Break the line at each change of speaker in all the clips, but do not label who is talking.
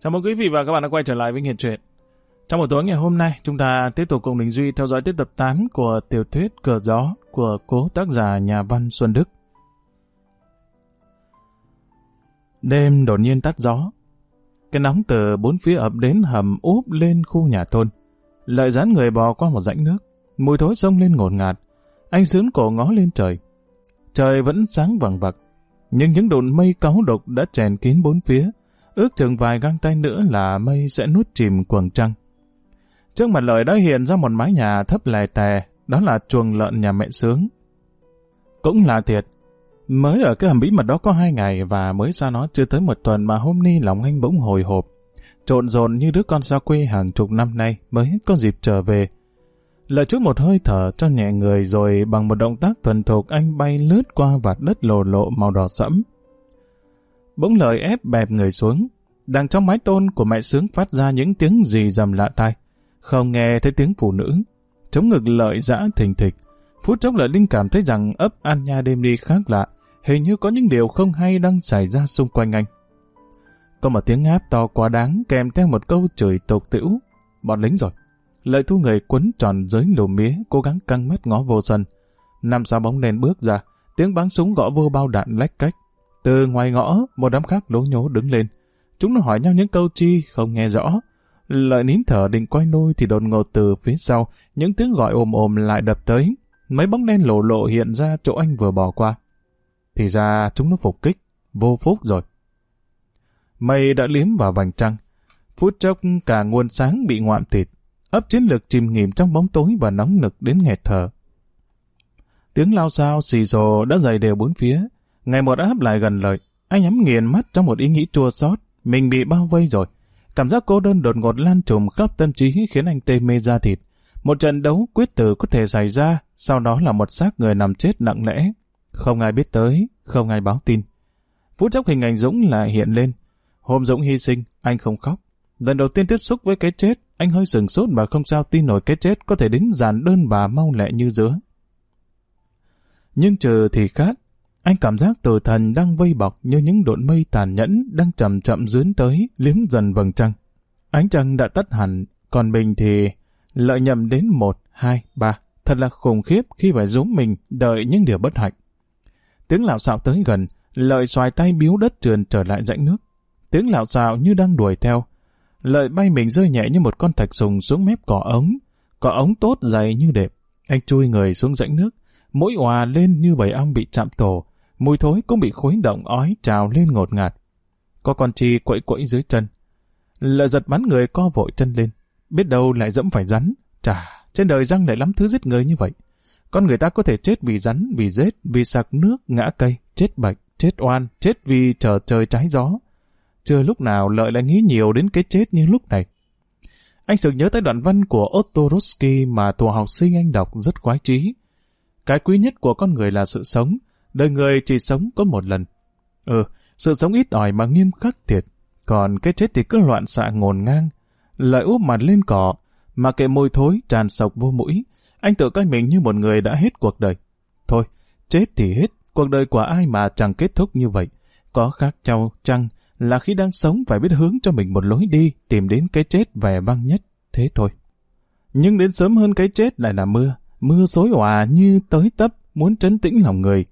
Chào mừng quý vị và các bạn đã quay trở lại với Nghiện Truyện. Trong buổi tối ngày hôm nay, chúng ta tiếp tục cùng Đình Duy theo dõi tiếp tập 8 của tiểu thuyết Cờ Gió của cố tác giả nhà văn Xuân Đức. Đêm đột nhiên tắt gió. Cái nóng từ bốn phía ập đến hầm úp lên khu nhà thôn. Lợi dán người bò qua một rãnh nước. Mùi thối sông lên ngột ngạt. Anh sướng cổ ngó lên trời. Trời vẫn sáng vằng vặc. Nhưng những đồn mây cáu độc đã chèn kín bốn phía. Ước chừng vài găng tay nữa là mây sẽ nuốt chìm quầng trăng. Trước mặt lợi đã hiện ra một mái nhà thấp lè tè, đó là chuồng lợn nhà mẹ sướng. Cũng là thiệt, mới ở cái hầm bí mật đó có hai ngày và mới ra nó chưa tới một tuần mà hôm nay lòng anh bỗng hồi hộp. Trộn rộn như đứa con xa quê hàng chục năm nay mới có dịp trở về. Lợi chút một hơi thở cho nhẹ người rồi bằng một động tác thuần thục anh bay lướt qua vạt đất lồ lộ màu đỏ sẫm. Bỗng lợi ép bẹp người xuống. Đằng trong mái tôn của mẹ sướng phát ra những tiếng gì dầm lạ tai. Không nghe thấy tiếng phụ nữ. Chống ngực lợi dã thình thịch. Phút chốc lợi linh cảm thấy rằng ấp an nha đêm đi khác lạ. Hình như có những điều không hay đang xảy ra xung quanh anh. Có một tiếng áp to quá đáng kèm theo một câu chửi tục tĩu. Bọn lính rồi. Lợi thu người quấn tròn dưới lùm mía, cố gắng căng mắt ngó vô sân. Năm sáu bóng đèn bước ra, tiếng bắn súng gõ vô bao đạn lách cách. Từ ngoài ngõ, một đám khác lố nhố đứng lên. Chúng nó hỏi nhau những câu chi không nghe rõ. Lợi nín thở định quay lui thì đột ngột từ phía sau, những tiếng gọi ồm ồm lại đập tới. Mấy bóng đen lộ lộ hiện ra chỗ anh vừa bỏ qua. Thì ra chúng nó phục kích, vô phúc rồi. Mây đã liếm vào vành trăng. Phút chốc cả nguồn sáng bị ngoạm thịt. Ấp chiến lược chìm nghỉm trong bóng tối và nóng nực đến nghẹt thở. Tiếng lao sao xì rồ đã dày đều bốn phía. Ngày một áp lại gần lợi. Anh nhắm nghiền mắt trong một ý nghĩ chua xót Mình bị bao vây rồi. Cảm giác cô đơn đột ngột lan trùm khắp tâm trí khiến anh tê mê ra thịt. Một trận đấu quyết tử có thể xảy ra, sau đó là một xác người nằm chết nặng lẽ. Không ai biết tới, không ai báo tin. Phút chốc hình ảnh Dũng lại hiện lên. Hôm Dũng hy sinh, anh không khóc. Lần đầu tiên tiếp xúc với cái chết, anh hơi sừng sốt mà không sao tin nổi cái chết có thể đến giàn đơn bà mau lẹ như dứa. Nhưng trừ thì khác, anh cảm giác tử thần đang vây bọc như những độn mây tàn nhẫn đang chậm chậm dướn tới, liếm dần vầng trăng. Ánh trăng đã tắt hẳn, còn mình thì lợi nhầm đến một, hai, ba. Thật là khủng khiếp khi phải rúm mình đợi những điều bất hạnh. Tiếng lạo xạo tới gần, lợi xoài tay biếu đất trườn trở lại rãnh nước. Tiếng lạo xạo như đang đuổi theo. Lợi bay mình rơi nhẹ như một con thạch sùng xuống mép cỏ ống. Cỏ ống tốt dày như đệm. Anh chui người xuống rãnh nước, mũi hòa lên như bầy ong bị chạm tổ, mùi thối cũng bị khuấy động ói trào lên ngột ngạt. Có con chi quậy quậy dưới chân. Lợi giật bắn người co vội chân lên. Biết đâu lại dẫm phải rắn. Chà, trên đời răng lại lắm thứ giết người như vậy. Con người ta có thể chết vì rắn, vì rết, vì sạc nước, ngã cây, chết bệnh, chết oan, chết vì chờ trời trái gió. Chưa lúc nào lợi lại nghĩ nhiều đến cái chết như lúc này. Anh sực nhớ tới đoạn văn của Otto Ruski mà thù học sinh anh đọc rất khoái trí. Cái quý nhất của con người là sự sống, đời người chỉ sống có một lần. Ừ, sự sống ít ỏi mà nghiêm khắc thiệt, còn cái chết thì cứ loạn xạ ngồn ngang. Lợi úp mặt lên cỏ, mà kệ mùi thối tràn sọc vô mũi, anh tự coi mình như một người đã hết cuộc đời. Thôi, chết thì hết, cuộc đời của ai mà chẳng kết thúc như vậy. Có khác nhau chăng là khi đang sống phải biết hướng cho mình một lối đi, tìm đến cái chết vẻ vang nhất, thế thôi. Nhưng đến sớm hơn cái chết lại là mưa, mưa xối hòa như tới tấp, muốn trấn tĩnh lòng người.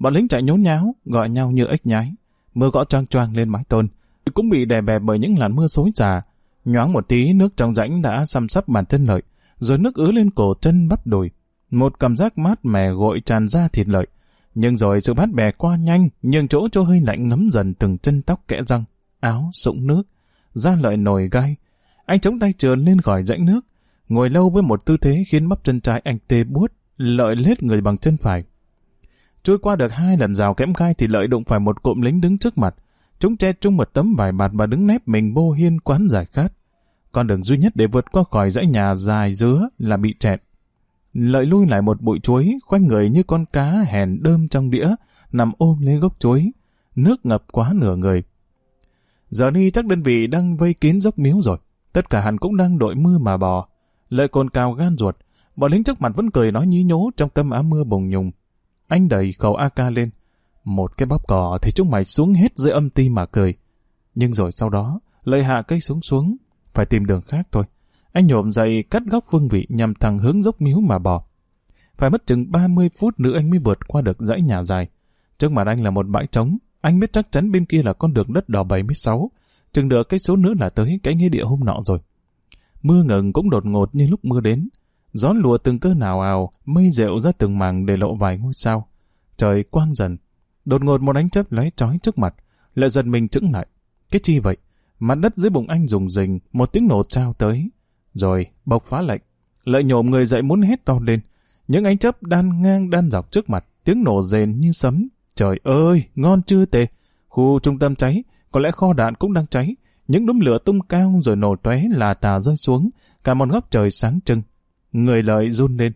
Bọn lính chạy nhốn nháo, gọi nhau như ếch nhái. Mưa gõ choang choang lên mái tôn, cũng bị đè bẹp bởi những làn mưa xối xả. Nhoáng một tí nước trong rãnh đã xăm sắp bàn chân lợi, rồi nước ứ lên cổ chân bắp đùi. Một cảm giác mát mẻ gội tràn ra thịt lợi. Nhưng rồi sự mát mẻ qua nhanh, nhưng chỗ chỗ hơi lạnh ngấm dần từng chân tóc kẽ răng, áo, sũng nước, da lợi nổi gai. Anh chống tay trườn lên khỏi rãnh nước, ngồi lâu với một tư thế khiến bắp chân trái anh tê buốt, lợi lết người bằng chân phải. Trôi qua được hai lần rào kẽm gai thì lợi đụng phải một cụm lính đứng trước mặt. Chúng che chung một tấm vải bạt và đứng nép mình vô hiên quán giải khát. Con đường duy nhất để vượt qua khỏi dãy nhà dài dứa là bị chẹt. Lợi lui lại một bụi chuối, khoanh người như con cá hèn đơm trong đĩa, nằm ôm lấy gốc chuối. Nước ngập quá nửa người. Giờ đi chắc đơn vị đang vây kín dốc miếu rồi. Tất cả hẳn cũng đang đội mưa mà bò. Lợi cồn cao gan ruột. Bọn lính trước mặt vẫn cười nói nhí nhố trong tâm áo mưa bùng nhùng. Anh đẩy khẩu AK lên. Một cái bóp cỏ thì chúng mày xuống hết dưới âm ti mà cười. Nhưng rồi sau đó, Lợi hạ cây súng xuống, phải tìm đường khác thôi. Anh nhộm dậy cắt góc vương vị nhằm thẳng hướng dốc miếu mà bò. Phải mất chừng 30 phút nữa anh mới vượt qua được dãy nhà dài. Trước mặt anh là một bãi trống, anh biết chắc chắn bên kia là con đường đất đỏ 76, chừng được cái số nữa là tới cái nghĩa địa hôm nọ rồi. Mưa ngừng cũng đột ngột như lúc mưa đến. Gió lùa từng cơn nào ào, mây rượu ra từng màng để lộ vài ngôi sao. Trời quang dần. Đột ngột một ánh chớp lóe chói trước mặt, lại giật mình trứng lại. Cái chi vậy? Mặt đất dưới bụng anh rùng rình, một tiếng nổ trao tới. Rồi, bộc phá lệnh. Lợi nhổm người dậy muốn hét to lên. Những ánh chớp đan ngang đan dọc trước mặt, tiếng nổ rền như sấm. Trời ơi, ngon chưa tê Khu trung tâm cháy, có lẽ kho đạn cũng đang cháy. Những đốm lửa tung cao rồi nổ tóe là tà rơi xuống, cả một góc trời sáng trưng. Người lợi run lên.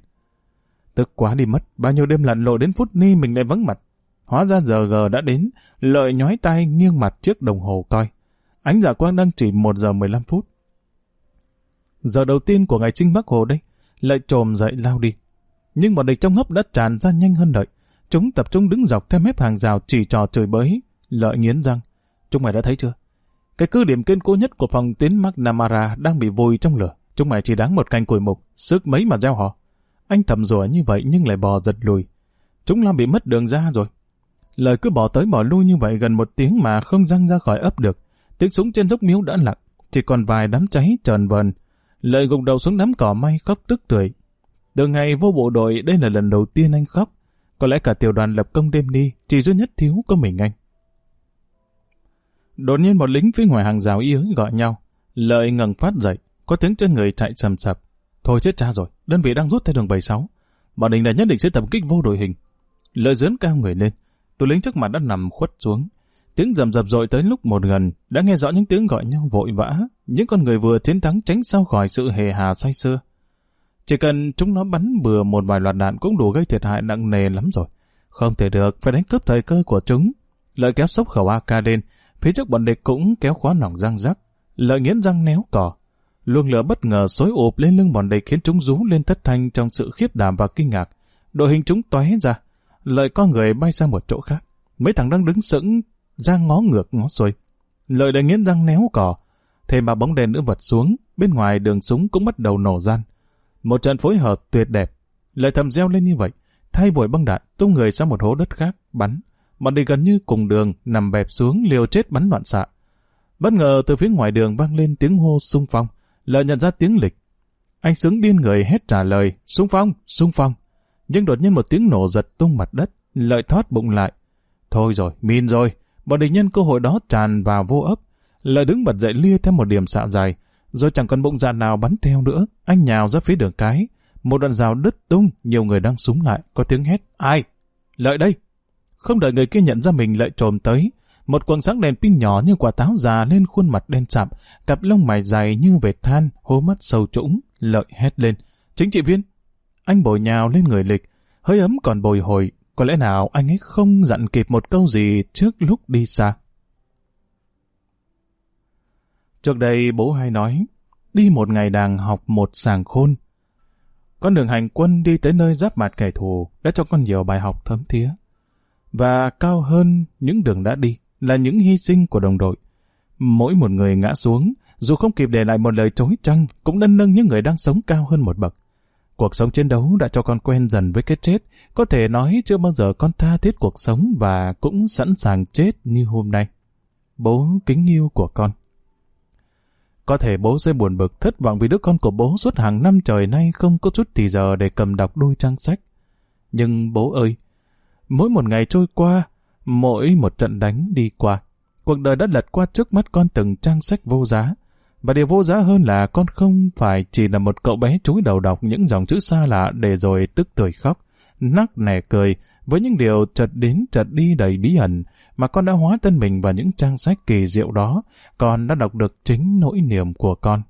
Tức quá đi mất, bao nhiêu đêm lặn lộ đến phút ni mình lại vắng mặt. Hóa ra giờ gờ đã đến, lợi nhói tay nghiêng mặt trước đồng hồ coi. Ánh giả quang đang chỉ 1 giờ 15 phút. Giờ đầu tiên của ngày trinh Bắc Hồ đây, lợi trồm dậy lao đi. Nhưng bọn địch trong hấp đã tràn ra nhanh hơn đợi. Chúng tập trung đứng dọc theo mép hàng rào chỉ trò chửi bới. Lợi nghiến răng. Chúng mày đã thấy chưa? Cái cứ điểm kiên cố nhất của phòng tiến McNamara đang bị vùi trong lửa. Chúng mày chỉ đáng một cành củi mục, sức mấy mà gieo họ. Anh thầm rủa như vậy nhưng lại bò giật lùi. Chúng Lam bị mất đường ra rồi. Lời cứ bỏ tới bỏ lui như vậy gần một tiếng mà không răng ra khỏi ấp được. Tiếng súng trên dốc miếu đã lặng, chỉ còn vài đám cháy trờn vờn. Lợi gục đầu xuống đám cỏ may khóc tức tưởi. Từ ngày vô bộ đội đây là lần đầu tiên anh khóc. Có lẽ cả tiểu đoàn lập công đêm đi, chỉ duy nhất thiếu có mình anh. Đột nhiên một lính phía ngoài hàng rào y ới gọi nhau. Lợi ngẩng phát dậy, có tiếng chân người chạy sầm sập. Thôi chết cha rồi, đơn vị đang rút theo đường 76. Bọn định đã nhất định sẽ tập kích vô đội hình. Lợi dướn cao người lên, tù lính trước mặt đã nằm khuất xuống. Tiếng rầm rập dội tới lúc một gần, đã nghe rõ những tiếng gọi nhau vội vã, những con người vừa chiến thắng tránh sau khỏi sự hề hà say xưa. Chỉ cần chúng nó bắn bừa một vài loạt đạn cũng đủ gây thiệt hại nặng nề lắm rồi. Không thể được, phải đánh cướp thời cơ của chúng. Lợi kéo sốc khẩu AK lên, phía trước bọn địch cũng kéo khóa nòng răng rắc. Lợi nghiến răng néo cỏ. Luồng lửa bất ngờ xối ụp lên lưng bọn địch khiến chúng rú lên thất thanh trong sự khiếp đảm và kinh ngạc. Đội hình chúng tóe ra. Lợi con người bay sang một chỗ khác. Mấy thằng đang đứng sững ra ngó ngược ngó xuôi. Lợi đã nghiến răng néo cỏ. Thế mà bóng đèn nữa vật xuống, bên ngoài đường súng cũng bắt đầu nổ gian. Một trận phối hợp tuyệt đẹp. Lợi thầm reo lên như vậy, thay vội băng đạn, tung người sang một hố đất khác, bắn. Bọn đi gần như cùng đường, nằm bẹp xuống liều chết bắn loạn xạ. Bất ngờ từ phía ngoài đường vang lên tiếng hô sung phong. Lợi nhận ra tiếng lịch. Anh sướng điên người hét trả lời, sung phong, sung phong. Nhưng đột nhiên một tiếng nổ giật tung mặt đất, lợi thoát bụng lại. Thôi rồi, min rồi, bọn địch nhân cơ hội đó tràn vào vô ấp. Lợi đứng bật dậy lia theo một điểm xạo dài, rồi chẳng còn bụng dạ nào bắn theo nữa. Anh nhào ra phía đường cái. Một đoạn rào đứt tung, nhiều người đang súng lại, có tiếng hét. Ai? Lợi đây! Không đợi người kia nhận ra mình lợi trồm tới. Một quần sáng đèn pin nhỏ như quả táo già lên khuôn mặt đen sạm, cặp lông mày dài như vệt than, hố mắt sâu trũng, lợi hét lên. Chính trị viên! Anh bồi nhào lên người lịch, hơi ấm còn bồi hồi, có lẽ nào anh ấy không dặn kịp một câu gì trước lúc đi xa. Trước đây bố hay nói, đi một ngày đàng học một sàng khôn. Con đường hành quân đi tới nơi giáp mặt kẻ thù đã cho con nhiều bài học thấm thía. Và cao hơn những đường đã đi là những hy sinh của đồng đội. Mỗi một người ngã xuống, dù không kịp để lại một lời chối trăng, cũng đã nâng những người đang sống cao hơn một bậc. Cuộc sống chiến đấu đã cho con quen dần với cái chết, có thể nói chưa bao giờ con tha thiết cuộc sống và cũng sẵn sàng chết như hôm nay. Bố kính yêu của con. Có thể bố sẽ buồn bực thất vọng vì đứa con của bố suốt hàng năm trời nay không có chút thì giờ để cầm đọc đôi trang sách. Nhưng bố ơi, mỗi một ngày trôi qua, mỗi một trận đánh đi qua, cuộc đời đã lật qua trước mắt con từng trang sách vô giá. Và điều vô giá hơn là con không phải chỉ là một cậu bé chúi đầu đọc những dòng chữ xa lạ để rồi tức tuổi khóc, nắc nẻ cười với những điều chợt đến chợt đi đầy bí ẩn mà con đã hóa thân mình vào những trang sách kỳ diệu đó, con đã đọc được chính nỗi niềm của con.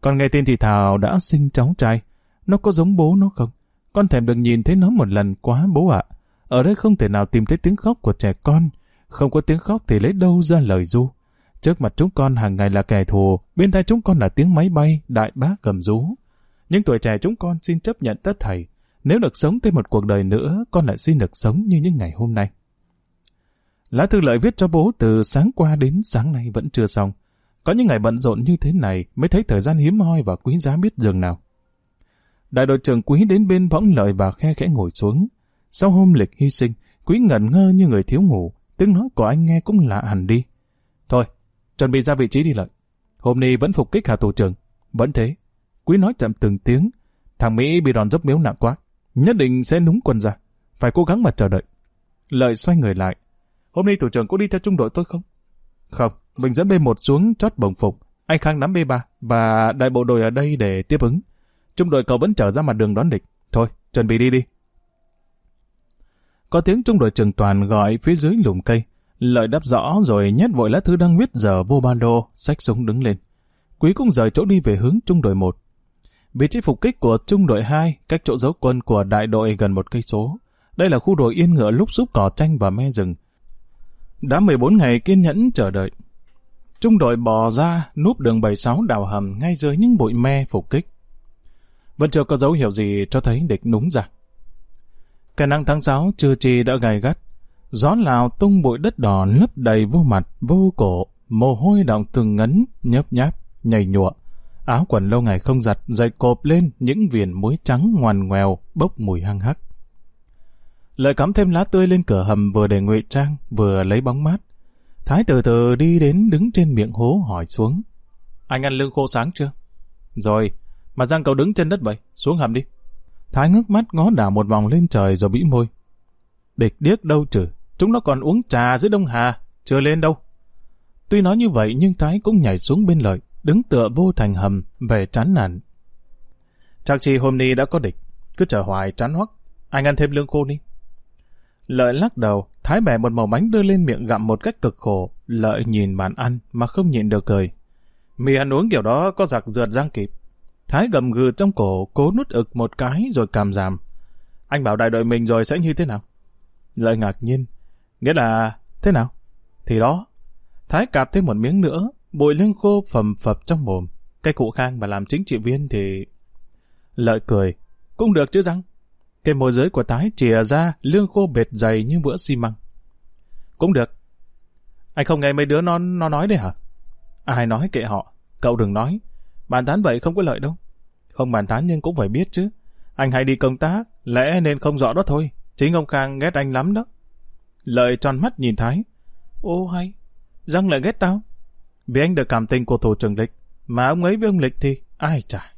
Con nghe tin chị Thảo đã sinh cháu trai, nó có giống bố nó không? Con thèm được nhìn thấy nó một lần quá bố ạ. Ở đây không thể nào tìm thấy tiếng khóc của trẻ con, không có tiếng khóc thì lấy đâu ra lời du. Trước mặt chúng con hàng ngày là kẻ thù, bên tai chúng con là tiếng máy bay, đại bác cầm rú. Nhưng tuổi trẻ chúng con xin chấp nhận tất thảy. Nếu được sống thêm một cuộc đời nữa, con lại xin được sống như những ngày hôm nay. Lá thư lợi viết cho bố từ sáng qua đến sáng nay vẫn chưa xong. Có những ngày bận rộn như thế này mới thấy thời gian hiếm hoi và quý giá biết dường nào. Đại đội trưởng quý đến bên võng lợi và khe khẽ ngồi xuống. Sau hôm lịch hy sinh, quý ngẩn ngơ như người thiếu ngủ, tiếng nói của anh nghe cũng lạ hẳn đi. Thôi, chuẩn bị ra vị trí đi lợi. Hôm nay vẫn phục kích hà thủ trưởng. Vẫn thế. Quý nói chậm từng tiếng. Thằng Mỹ bị đòn dốc miếu nặng quá. Nhất định sẽ núng quân ra. Phải cố gắng mà chờ đợi. Lợi xoay người lại. Hôm nay thủ trưởng có đi theo trung đội tôi không? Không, mình dẫn B1 xuống chót bồng phục. Anh Khang nắm B3 và đại bộ đội ở đây để tiếp ứng. Trung đội cậu vẫn trở ra mặt đường đón địch. Thôi, chuẩn bị đi đi. Có tiếng trung đội trường toàn gọi phía dưới lùm cây. Lợi đáp rõ rồi nhét vội lá thư đang viết giờ vô ban đô, sách súng đứng lên. Quý cũng rời chỗ đi về hướng trung đội 1. Vị trí phục kích của trung đội 2 cách chỗ dấu quân của đại đội gần một cây số. Đây là khu đồi yên ngựa lúc xúc cỏ tranh và me rừng. Đã 14 ngày kiên nhẫn chờ đợi. Trung đội bò ra núp đường 76 đào hầm ngay dưới những bụi me phục kích. Vẫn chưa có dấu hiệu gì cho thấy địch núng ra. Cái nắng tháng 6 chưa chi đã gay gắt. Gió lào tung bụi đất đỏ lấp đầy vô mặt, vô cổ, mồ hôi đọng từng ngấn, nhấp nháp, nhảy nhụa. Áo quần lâu ngày không giặt, dày cộp lên những viền muối trắng ngoằn ngoèo, bốc mùi hăng hắc. Lợi cắm thêm lá tươi lên cửa hầm vừa để ngụy trang, vừa lấy bóng mát. Thái từ từ đi đến đứng trên miệng hố hỏi xuống. Anh ăn lương khô sáng chưa? Rồi, mà Giang cậu đứng trên đất vậy, xuống hầm đi. Thái ngước mắt ngó đảo một vòng lên trời rồi bĩ môi. Địch điếc đâu chứ, chúng nó còn uống trà dưới Đông Hà, chưa lên đâu. Tuy nói như vậy nhưng Thái cũng nhảy xuống bên lợi, đứng tựa vô thành hầm, về chán nản. Chắc chi hôm nay đã có địch, cứ chờ hoài chán hoắc, anh ăn thêm lương khô đi. Lợi lắc đầu, Thái bẻ một màu bánh đưa lên miệng gặm một cách cực khổ, Lợi nhìn bàn ăn mà không nhịn được cười. Mì ăn uống kiểu đó có giặc rượt răng kịp. Thái gầm gừ trong cổ, cố nút ực một cái rồi cảm giảm. Anh bảo đại đội mình rồi sẽ như thế nào? Lợi ngạc nhiên. Nghĩa là thế nào? Thì đó. Thái cạp thêm một miếng nữa, bụi lưng khô phầm phập trong mồm. Cái cụ khang mà làm chính trị viên thì... Lợi cười. Cũng được chứ răng. Cái môi giới của Thái chìa ra lương khô bệt dày như bữa xi măng. Cũng được. Anh không nghe mấy đứa nó nó nói đấy hả? Ai nói kệ họ. Cậu đừng nói. Bàn tán vậy không có lợi đâu. Không bàn tán nhưng cũng phải biết chứ. Anh hay đi công tác, lẽ nên không rõ đó thôi. Chính ông Khang ghét anh lắm đó. Lợi tròn mắt nhìn Thái. Ô hay, răng lại ghét tao. Vì anh được cảm tình của thủ trưởng Lịch, mà ông ấy với ông Lịch thì ai trả.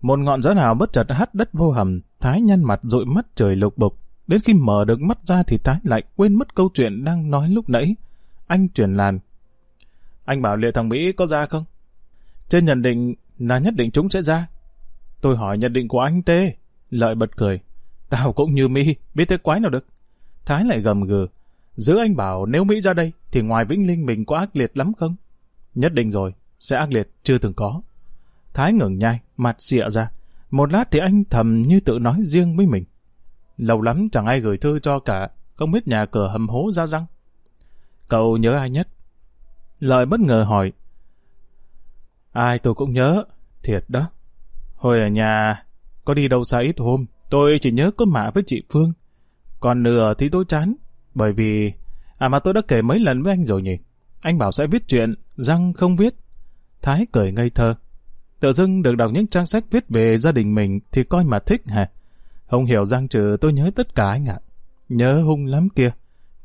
Một ngọn gió nào bất chợt hắt đất vô hầm, Thái nhăn mặt dội mắt trời lục bục. Đến khi mở được mắt ra thì Thái lại quên mất câu chuyện đang nói lúc nãy. Anh chuyển làn. Anh bảo liệu thằng Mỹ có ra không? Trên nhận định là nhất định chúng sẽ ra. Tôi hỏi nhận định của anh tê. Lợi bật cười. Tao cũng như Mỹ, biết thế quái nào được. Thái lại gầm gừ. giữ anh bảo nếu Mỹ ra đây thì ngoài Vĩnh Linh mình có ác liệt lắm không? Nhất định rồi, sẽ ác liệt, chưa từng có. Thái ngừng nhai, mặt xịa ra. Một lát thì anh thầm như tự nói riêng với mình. Lâu lắm chẳng ai gửi thư cho cả, không biết nhà cửa hầm hố ra răng. Cậu nhớ ai nhất? Lợi bất ngờ hỏi. Ai tôi cũng nhớ, thiệt đó. Hồi ở nhà, có đi đâu xa ít hôm, tôi chỉ nhớ có mạ với chị Phương. Còn nửa thì tôi chán, bởi vì... À mà tôi đã kể mấy lần với anh rồi nhỉ? Anh bảo sẽ viết chuyện, răng không viết. Thái cười ngây thơ. Tự dưng được đọc những trang sách viết về gia đình mình thì coi mà thích hả? Không hiểu răng trừ tôi nhớ tất cả anh ạ. Nhớ hung lắm kia.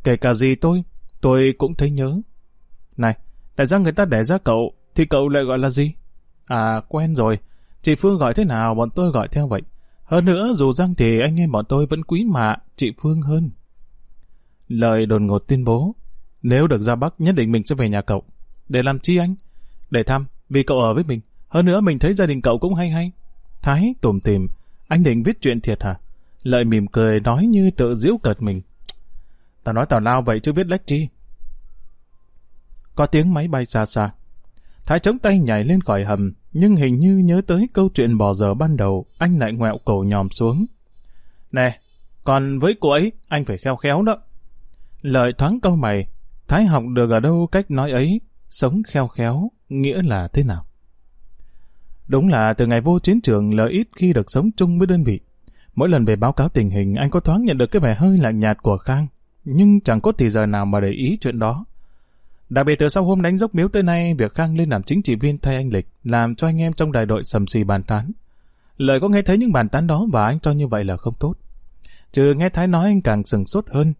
Kể cả gì tôi, tôi cũng thấy nhớ. Này, tại sao người ta để ra cậu, thì cậu lại gọi là gì? À, quen rồi. Chị Phương gọi thế nào, bọn tôi gọi theo vậy. Hơn nữa, dù răng thì anh em bọn tôi vẫn quý mạ chị Phương hơn. Lời đồn ngột tuyên bố. Nếu được ra Bắc, nhất định mình sẽ về nhà cậu. Để làm chi anh? Để thăm, vì cậu ở với mình. Hơn nữa mình thấy gia đình cậu cũng hay hay. Thái tùm tìm, anh định viết chuyện thiệt hả? Lợi mỉm cười nói như tự giễu cợt mình. Tao nói tào lao vậy chứ biết lách chi. Có tiếng máy bay xa xa. Thái chống tay nhảy lên khỏi hầm, nhưng hình như nhớ tới câu chuyện bỏ giờ ban đầu, anh lại ngoẹo cổ nhòm xuống. Nè, còn với cô ấy, anh phải khéo khéo đó. Lợi thoáng câu mày, Thái học được ở đâu cách nói ấy, sống khéo khéo, nghĩa là thế nào? Đúng là từ ngày vô chiến trường lợi ít khi được sống chung với đơn vị. Mỗi lần về báo cáo tình hình anh có thoáng nhận được cái vẻ hơi lạnh nhạt của Khang. nhưng chẳng có thì giờ nào mà để ý chuyện đó. Đặc biệt từ sau hôm đánh dốc miếu tới nay, việc Khang lên làm chính trị viên thay anh Lịch, làm cho anh em trong đại đội sầm xì bàn tán. lợi có nghe thấy những bàn tán đó và anh cho như vậy là không tốt. Trừ nghe Thái nói anh càng sừng sốt hơn.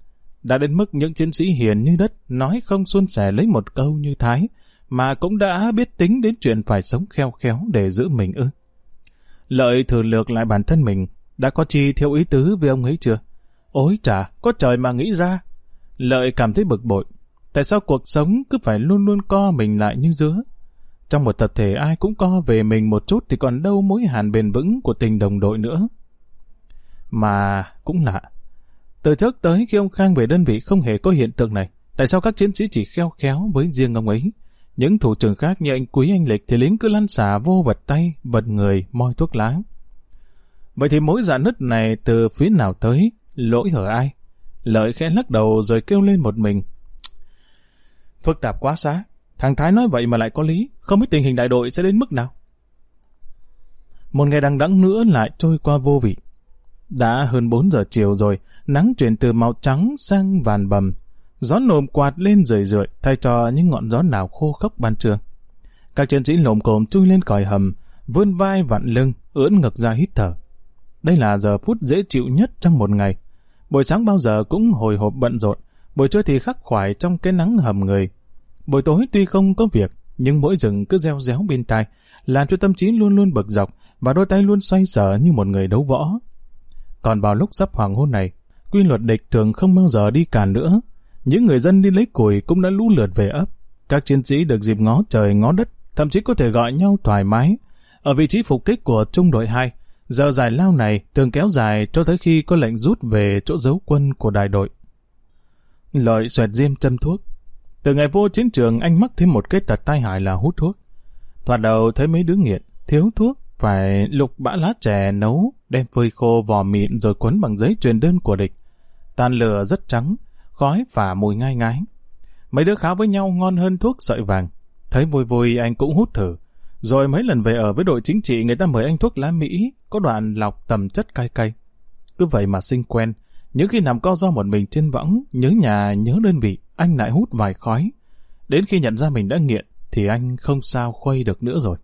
Đã đến mức những chiến sĩ hiền như đất nói không xuân sẻ lấy một câu như Thái, mà cũng đã biết tính đến chuyện phải sống kheo khéo để giữ mình ư. Lợi thử lược lại bản thân mình, đã có chi thiếu ý tứ với ông ấy chưa? Ôi chà, có trời mà nghĩ ra. Lợi cảm thấy bực bội. Tại sao cuộc sống cứ phải luôn luôn co mình lại như dứa? Trong một tập thể ai cũng co về mình một chút thì còn đâu mối hàn bền vững của tình đồng đội nữa. Mà cũng lạ. Từ trước tới khi ông Khang về đơn vị không hề có hiện tượng này. Tại sao các chiến sĩ chỉ kheo khéo với riêng ông ấy? Những thủ trưởng khác như anh Quý anh Lịch thì lính cứ lăn xả vô vật tay, vật người, moi thuốc lá. Vậy thì mối dạ nứt này từ phía nào tới, lỗi ở ai? Lợi khẽ lắc đầu rồi kêu lên một mình. Phức tạp quá xá. Thằng Thái nói vậy mà lại có lý, không biết tình hình đại đội sẽ đến mức nào. Một ngày đằng đẵng nữa lại trôi qua vô vị. Đã hơn 4 giờ chiều rồi, nắng chuyển từ màu trắng sang vàn bầm. Gió nồm quạt lên rời rượi thay cho những ngọn gió nào khô khốc ban trưa. Các chiến sĩ lồm cồm chui lên còi hầm, vươn vai vặn lưng, ưỡn ngực ra hít thở. Đây là giờ phút dễ chịu nhất trong một ngày. Buổi sáng bao giờ cũng hồi hộp bận rộn, buổi trưa thì khắc khoải trong cái nắng hầm người. Buổi tối tuy không có việc, nhưng mỗi rừng cứ reo réo bên tai, làm cho tâm trí luôn luôn bực dọc và đôi tay luôn xoay sở như một người đấu võ. Còn vào lúc sắp hoàng hôn này, quy luật địch thường không bao giờ đi càn nữa. Những người dân đi lấy củi cũng đã lũ lượt về ấp. Các chiến sĩ được dịp ngó trời ngó đất, thậm chí có thể gọi nhau thoải mái. Ở vị trí phục kích của trung đội 2, giờ giải lao này thường kéo dài cho tới khi có lệnh rút về chỗ giấu quân của đại đội. Lợi xoẹt diêm châm thuốc. Từ ngày vô chiến trường anh mắc thêm một kết tật tai hại là hút thuốc. Thoạt đầu thấy mấy đứa nghiện, thiếu thuốc, phải lục bã lá chè nấu, đem phơi khô vò mịn rồi quấn bằng giấy truyền đơn của địch. Tàn lửa rất trắng, khói và mùi ngai ngái. Mấy đứa khá với nhau ngon hơn thuốc sợi vàng. Thấy vui vui anh cũng hút thử. Rồi mấy lần về ở với đội chính trị người ta mời anh thuốc lá Mỹ, có đoạn lọc tầm chất cay cay. Cứ vậy mà sinh quen. Những khi nằm co do một mình trên võng, nhớ nhà, nhớ đơn vị, anh lại hút vài khói. Đến khi nhận ra mình đã nghiện, thì anh không sao khuây được nữa rồi.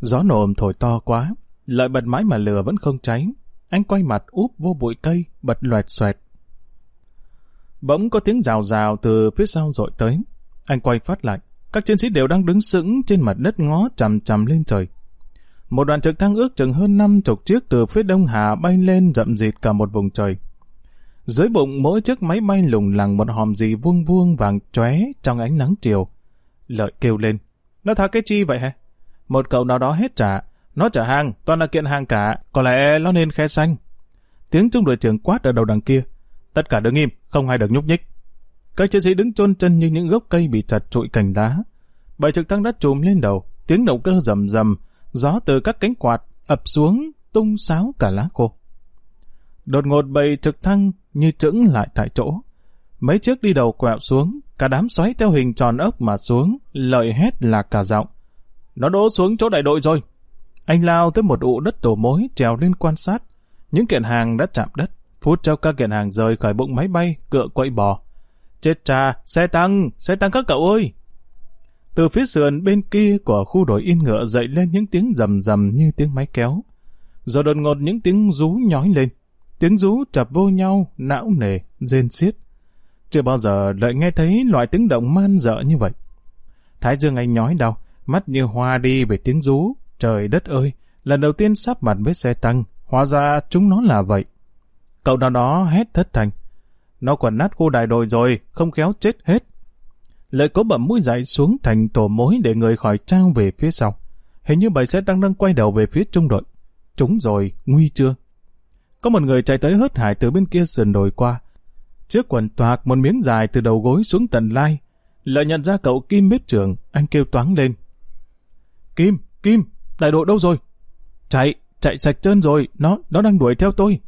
Gió nồm thổi to quá, lợi bật mãi mà lửa vẫn không cháy. Anh quay mặt úp vô bụi cây, bật loẹt xoẹt. Bỗng có tiếng rào rào từ phía sau dội tới. Anh quay phát lại. Các chiến sĩ đều đang đứng sững trên mặt đất ngó chằm chằm lên trời. Một đoàn trực thăng ước chừng hơn năm chục chiếc từ phía đông hà bay lên rậm rịt cả một vùng trời. Dưới bụng mỗi chiếc máy bay lùng lẳng một hòm gì vuông vuông vàng chóe trong ánh nắng chiều. Lợi kêu lên. Nó thả cái chi vậy hả? Một cậu nào đó hết trả. Nó trả hàng, toàn là kiện hàng cả. Có lẽ nó nên khe xanh. Tiếng trung đội trưởng quát ở đầu đằng kia. Tất cả đứng im, không ai được nhúc nhích. Các chiến sĩ đứng chôn chân như những gốc cây bị chặt trụi cành đá. Bảy trực thăng đã trùm lên đầu, tiếng động cơ rầm rầm, gió từ các cánh quạt ập xuống tung sáo cả lá khô. Đột ngột bầy trực thăng như trứng lại tại chỗ. Mấy chiếc đi đầu quẹo xuống, cả đám xoáy theo hình tròn ốc mà xuống, lợi hét là cả giọng. Nó đổ xuống chỗ đại đội rồi. Anh lao tới một ụ đất tổ mối trèo lên quan sát. Những kiện hàng đã chạm đất, phút cho các kiện hàng rời khỏi bụng máy bay, cựa quậy bò. Chết cha, xe tăng, xe tăng các cậu ơi! Từ phía sườn bên kia của khu đồi yên ngựa dậy lên những tiếng rầm rầm như tiếng máy kéo. Rồi đột ngột những tiếng rú nhói lên. Tiếng rú chập vô nhau, não nề, rên xiết. Chưa bao giờ lại nghe thấy loại tiếng động man dợ như vậy. Thái Dương Anh nhói đau, mắt như hoa đi về tiếng rú. Trời đất ơi, lần đầu tiên sắp mặt với xe tăng, hóa ra chúng nó là vậy. Cậu nào đó hét thất thành. Nó còn nát khu đại đội rồi, không khéo chết hết. Lợi cố bậm mũi dậy xuống thành tổ mối để người khỏi trao về phía sau. Hình như bầy sẽ tăng đang quay đầu về phía trung đội. Chúng rồi, nguy chưa? Có một người chạy tới hớt hải từ bên kia sườn đồi qua. Trước quần toạc một miếng dài từ đầu gối xuống tận lai. Lợi nhận ra cậu Kim bếp trưởng, anh kêu toáng lên. Kim, Kim, đại đội đâu rồi? Chạy, chạy sạch trơn rồi, nó, nó đang đuổi theo tôi.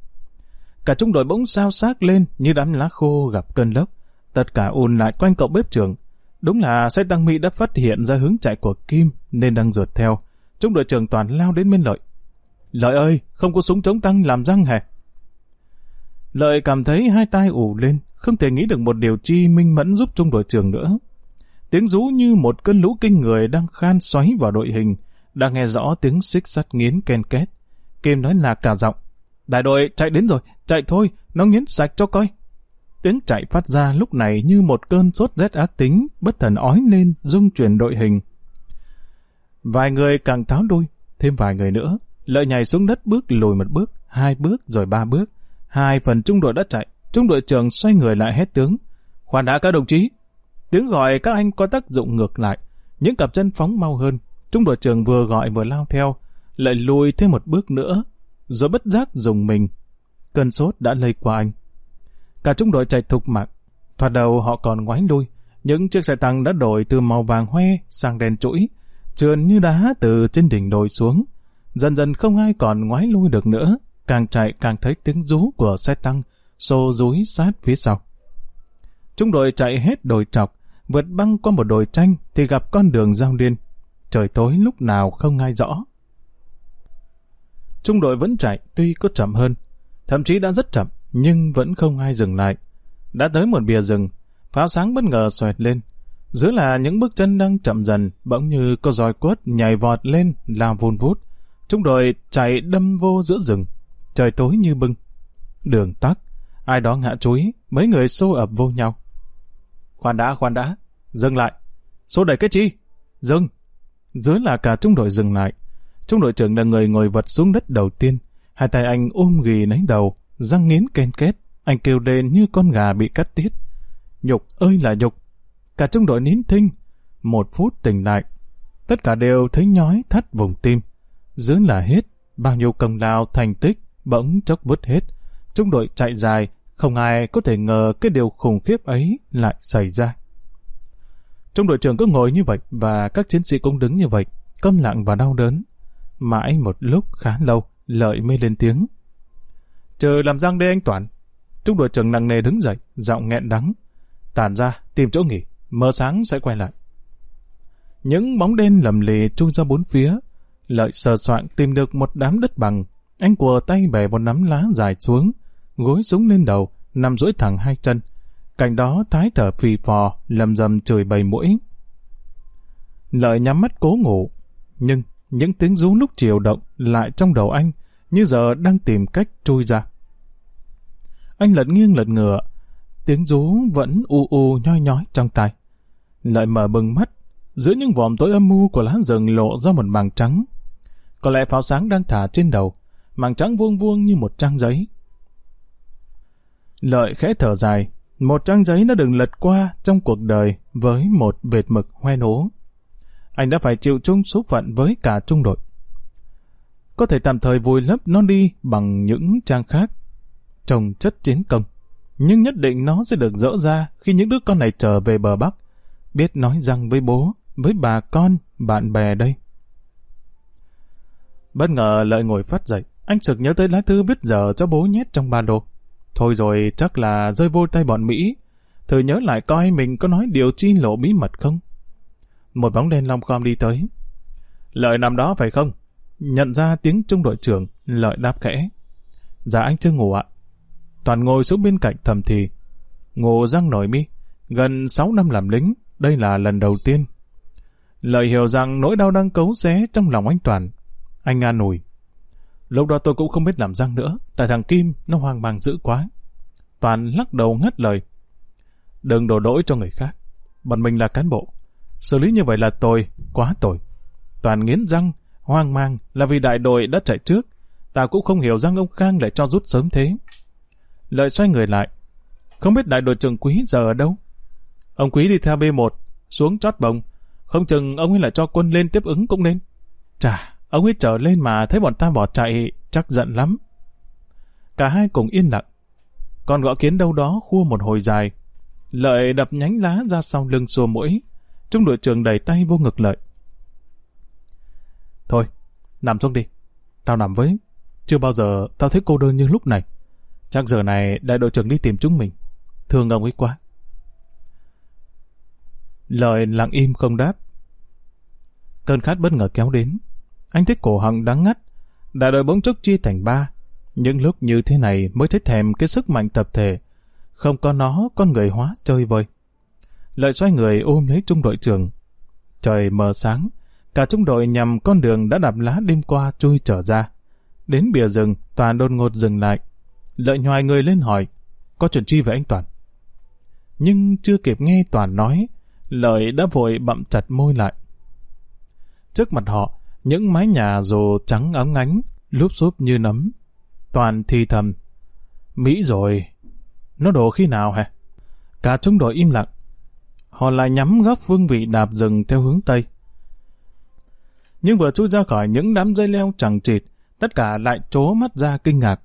Cả trung đội bỗng sao xác lên như đám lá khô gặp cơn lốc. Tất cả ùn lại quanh cậu bếp trưởng. Đúng là xe tăng Mỹ đã phát hiện ra hướng chạy của Kim nên đang rượt theo. Trung đội trưởng toàn lao đến bên lợi. Lợi ơi, không có súng chống tăng làm răng hả? Lợi cảm thấy hai tay ủ lên, không thể nghĩ được một điều chi minh mẫn giúp trung đội trưởng nữa. Tiếng rú như một cơn lũ kinh người đang khan xoáy vào đội hình, đang nghe rõ tiếng xích sắt nghiến ken két. Kim nói là cả giọng. Đại đội chạy đến rồi, chạy thôi, nó nghiến sạch cho coi. Tiếng chạy phát ra lúc này như một cơn sốt rét ác tính, bất thần ói lên, dung chuyển đội hình. Vài người càng tháo đuôi, thêm vài người nữa. Lợi nhảy xuống đất bước lùi một bước, hai bước rồi ba bước. Hai phần trung đội đã chạy, trung đội trưởng xoay người lại hét tướng. Khoan đã các đồng chí. Tiếng gọi các anh có tác dụng ngược lại. Những cặp chân phóng mau hơn. Trung đội trưởng vừa gọi vừa lao theo, lại lùi thêm một bước nữa, rồi bất giác dùng mình. Cơn sốt đã lây qua anh. Cả trung đội chạy thục mạng. Thoạt đầu họ còn ngoái lui, những chiếc xe tăng đã đổi từ màu vàng hoe sang đèn chuỗi, trườn như đá từ trên đỉnh đồi xuống. Dần dần không ai còn ngoái lui được nữa, càng chạy càng thấy tiếng rú của xe tăng, xô rúi sát phía sau. Trung đội chạy hết đồi trọc, vượt băng qua một đồi tranh thì gặp con đường giao liên. Trời tối lúc nào không ai rõ. Trung đội vẫn chạy, tuy có chậm hơn, thậm chí đã rất chậm, nhưng vẫn không ai dừng lại. Đã tới một bìa rừng, pháo sáng bất ngờ xoẹt lên. Giữa là những bước chân đang chậm dần, bỗng như có roi quất nhảy vọt lên, làm vun vút. Trung đội chạy đâm vô giữa rừng. Trời tối như bưng. Đường tắc, ai đó ngã chuối, mấy người xô ập vô nhau. Khoan đã, khoan đã, dừng lại. Số đẩy cái chi? Dừng. Dưới là cả trung đội dừng lại. Trung đội trưởng là người ngồi vật xuống đất đầu tiên. Hai tay anh ôm ghì lấy đầu, răng nghiến ken két. Anh kêu lên như con gà bị cắt tiết. Nhục ơi là nhục. Cả trung đội nín thinh. Một phút tỉnh lại. Tất cả đều thấy nhói thắt vùng tim. Dưới là hết. Bao nhiêu công lao thành tích bỗng chốc vứt hết. Trung đội chạy dài, không ai có thể ngờ cái điều khủng khiếp ấy lại xảy ra. Trung đội trưởng cứ ngồi như vậy và các chiến sĩ cũng đứng như vậy, câm lặng và đau đớn. Mãi một lúc khá lâu, lợi mới lên tiếng. Chờ làm răng đây anh Toàn. Trung đội trưởng nặng nề đứng dậy, giọng nghẹn đắng. Tàn ra, tìm chỗ nghỉ, mơ sáng sẽ quay lại. Những bóng đen lầm lì chui ra bốn phía. Lợi sờ soạn tìm được một đám đất bằng. Anh quờ tay bẻ một nắm lá dài xuống, gối súng lên đầu, nằm duỗi thẳng hai chân. Cạnh đó thái thở phì phò, lầm rầm chửi bầy mũi. Lợi nhắm mắt cố ngủ, nhưng những tiếng rú lúc chiều động lại trong đầu anh, như giờ đang tìm cách trôi ra. Anh lật nghiêng lật ngửa, tiếng rú vẫn u u nhoi nhói trong tai. Lợi mở bừng mắt, giữa những vòm tối âm mưu của lá rừng lộ ra một màng trắng. Có lẽ pháo sáng đang thả trên đầu, màng trắng vuông vuông như một trang giấy. Lợi khẽ thở dài, một trang giấy đã đừng lật qua trong cuộc đời với một vệt mực hoen ố. Anh đã phải chịu chung số phận với cả trung đội. Có thể tạm thời vùi lấp nó đi bằng những trang khác, trồng chất chiến công. Nhưng nhất định nó sẽ được dỡ ra khi những đứa con này trở về bờ Bắc, biết nói rằng với bố, với bà con, bạn bè đây. Bất ngờ lợi ngồi phát dậy, anh sực nhớ tới lá thư viết giờ cho bố nhét trong ba lô. Thôi rồi chắc là rơi vô tay bọn Mỹ. Thử nhớ lại coi mình có nói điều chi lộ bí mật không? Một bóng đen long khom đi tới. Lợi nằm đó phải không? Nhận ra tiếng trung đội trưởng, lợi đáp khẽ. Dạ anh chưa ngủ ạ. Toàn ngồi xuống bên cạnh thầm thì. ngô răng nổi mi. Gần 6 năm làm lính, đây là lần đầu tiên. Lợi hiểu rằng nỗi đau đang cấu xé trong lòng anh Toàn. Anh an ủi. Lúc đó tôi cũng không biết làm răng nữa, tại thằng Kim nó hoang mang dữ quá. Toàn lắc đầu ngắt lời. Đừng đổ lỗi cho người khác. Bọn mình là cán bộ. Xử lý như vậy là tồi, quá tội. Toàn nghiến răng, hoang mang là vì đại đội đã chạy trước. Ta cũng không hiểu rằng ông Khang lại cho rút sớm thế. Lợi xoay người lại. Không biết đại đội trưởng quý giờ ở đâu? Ông quý đi theo B1, xuống chót bồng. Không chừng ông ấy lại cho quân lên tiếp ứng cũng nên. Chà, Ông ấy trở lên mà thấy bọn ta bỏ chạy, chắc giận lắm. Cả hai cùng yên lặng. Còn gõ kiến đâu đó khua một hồi dài. Lợi đập nhánh lá ra sau lưng xua mũi. Trung đội trưởng đẩy tay vô ngực lợi. Thôi, nằm xuống đi. Tao nằm với. Chưa bao giờ tao thấy cô đơn như lúc này. Chắc giờ này đại đội trưởng đi tìm chúng mình. Thương ông ấy quá. lời lặng im không đáp. Cơn khát bất ngờ kéo đến. Anh thích cổ họng đắng ngắt. Đại đội bỗng chốc chia thành ba. Những lúc như thế này mới thấy thèm cái sức mạnh tập thể. Không có nó, con người hóa chơi vơi. Lợi xoay người ôm lấy trung đội trưởng. Trời mờ sáng, cả trung đội nhằm con đường đã đạp lá đêm qua chui trở ra. Đến bìa rừng, Toàn đột ngột dừng lại. Lợi nhoài người lên hỏi, có chuyện chi về anh Toàn? Nhưng chưa kịp nghe Toàn nói, Lợi đã vội bậm chặt môi lại. Trước mặt họ, những mái nhà rồ trắng óng ánh, lúp xúp như nấm. Toàn thì thầm. Mỹ rồi. Nó đổ khi nào hả? Cả chúng đội im lặng. Họ lại nhắm góc vương vị đạp rừng theo hướng Tây. Nhưng vừa chui ra khỏi những đám dây leo chẳng chịt, tất cả lại trố mắt ra kinh ngạc.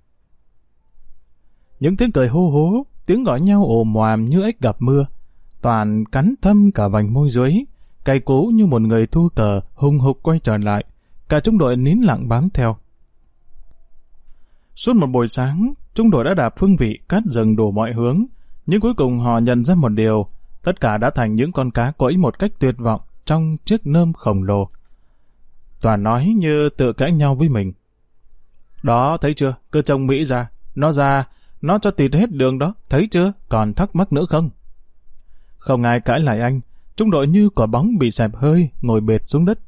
Những tiếng cười hô hố, tiếng gọi nhau ồm oàm như ếch gặp mưa. Toàn cắn thâm cả vành môi dưới, cay cú như một người thua cờ, hùng hục quay trở lại. Cả trung đội nín lặng bám theo. Suốt một buổi sáng, trung đội đã đạp phương vị cắt rừng đổ mọi hướng, nhưng cuối cùng họ nhận ra một điều, tất cả đã thành những con cá quẫy một cách tuyệt vọng trong chiếc nơm khổng lồ. Toàn nói như tự cãi nhau với mình. Đó, thấy chưa, cơ trông Mỹ ra, nó ra, nó cho tịt hết đường đó, thấy chưa, còn thắc mắc nữa không? Không ai cãi lại anh, trung đội như quả bóng bị xẹp hơi, ngồi bệt xuống đất.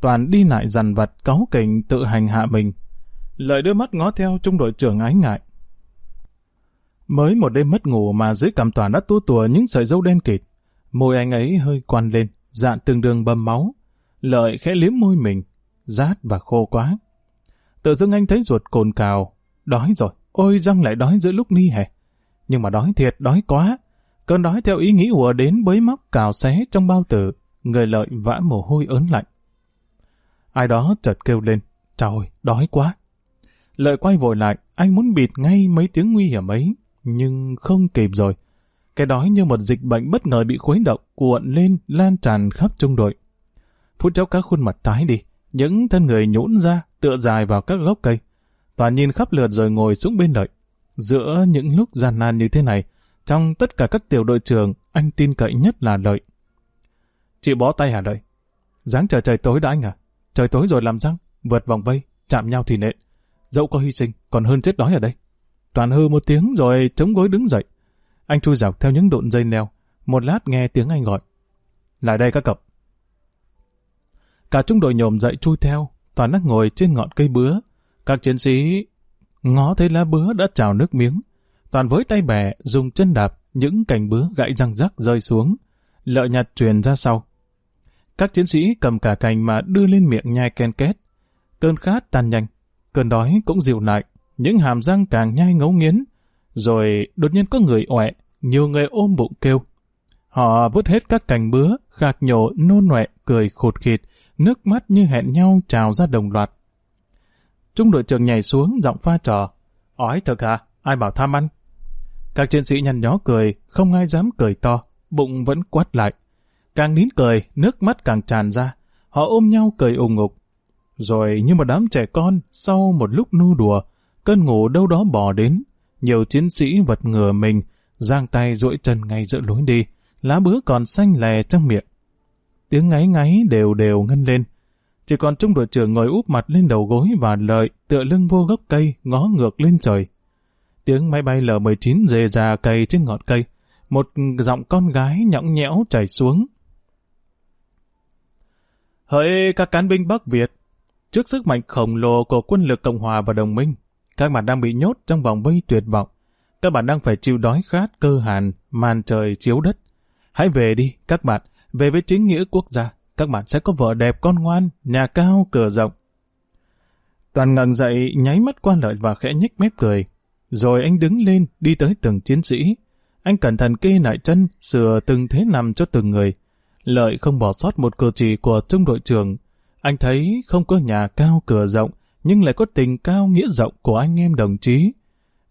Toàn đi lại dằn vặt, cáu kỉnh tự hành hạ mình. Lợi đưa mắt ngó theo trung đội trưởng ái ngại. Mới một đêm mất ngủ mà dưới cằm Toàn đã tua tùa những sợi dâu đen kịt. Môi anh ấy hơi quằn lên, dạn từng đường bầm máu. Lợi khẽ liếm môi mình, rát và khô quá. Tự dưng anh thấy ruột cồn cào. Đói rồi, ôi răng lại đói giữa lúc ni hè. Nhưng mà đói thiệt, đói quá. Cơn đói theo ý nghĩ ùa đến bới móc cào xé trong bao tử, người lợi vã mồ hôi ớn lạnh. Ai đó chợt kêu lên, trời đói quá. Lợi quay vội lại, anh muốn bịt ngay mấy tiếng nguy hiểm ấy, nhưng không kịp rồi. Cái đói như một dịch bệnh bất ngờ bị khuấy động, cuộn lên, lan tràn khắp trung đội. Phút chốc các khuôn mặt tái đi, những thân người nhũn ra, tựa dài vào các gốc cây. Toàn nhìn khắp lượt rồi ngồi xuống bên lợi. Giữa những lúc gian nan như thế này, trong tất cả các tiểu đội trưởng, anh tin cậy nhất là lợi. Chị bó tay hả lợi? Dáng chờ trời tối đã anh à? Trời tối rồi làm răng, vượt vòng vây, chạm nhau thì nện. Dẫu có hy sinh, còn hơn chết đói ở đây. Toàn hư một tiếng rồi chống gối đứng dậy. Anh chui dọc theo những độn dây leo. Một lát nghe tiếng anh gọi. Lại đây các cậu. Cả trung đội nhồm dậy chui theo. Toàn đang ngồi trên ngọn cây bứa. Các chiến sĩ ngó thấy lá bứa đã trào nước miếng. Toàn với tay bẻ, dùng chân đạp, những cành bứa gãy răng rắc rơi xuống. Lợi nhặt truyền ra sau. Các chiến sĩ cầm cả cành mà đưa lên miệng nhai ken két. Cơn khát tan nhanh, cơn đói cũng dịu lại, những hàm răng càng nhai ngấu nghiến. Rồi đột nhiên có người ọe, nhiều người ôm bụng kêu. Họ vứt hết các cành bứa, khạc nhổ, nôn nọe, cười khụt khịt, nước mắt như hẹn nhau trào ra đồng loạt. Trung đội trưởng nhảy xuống, giọng pha trò. Ói thật hả? Ai bảo tham ăn? Các chiến sĩ nhăn nhó cười, không ai dám cười to, bụng vẫn quát lại. Càng nín cười, nước mắt càng tràn ra. Họ ôm nhau cười ủng ngục. Rồi như một đám trẻ con, sau một lúc nu đùa, cơn ngủ đâu đó bỏ đến. Nhiều chiến sĩ vật ngừa mình, giang tay duỗi chân ngay giữa lối đi, lá bứa còn xanh lè trong miệng. Tiếng ngáy ngáy đều đều ngân lên. Chỉ còn trung đội trưởng ngồi úp mặt lên đầu gối và lợi, tựa lưng vô gốc cây, ngó ngược lên trời. Tiếng máy bay L-19 rề ra cây trên ngọn cây. Một giọng con gái nhõng nhẽo chảy xuống. Hỡi các cán binh Bắc Việt, trước sức mạnh khổng lồ của quân lực Cộng Hòa và Đồng minh, các bạn đang bị nhốt trong vòng vây tuyệt vọng. Các bạn đang phải chịu đói khát cơ hàn, màn trời chiếu đất. Hãy về đi, các bạn, về với chính nghĩa quốc gia. Các bạn sẽ có vợ đẹp con ngoan, nhà cao, cửa rộng. Toàn ngẩng dậy, nháy mắt quan lợi và khẽ nhếch mép cười. Rồi anh đứng lên, đi tới từng chiến sĩ. Anh cẩn thận kê lại chân, sửa từng thế nằm cho từng người. Lợi không bỏ sót một cử chỉ của trung đội trưởng. Anh thấy không có nhà cao cửa rộng, nhưng lại có tình cao nghĩa rộng của anh em đồng chí.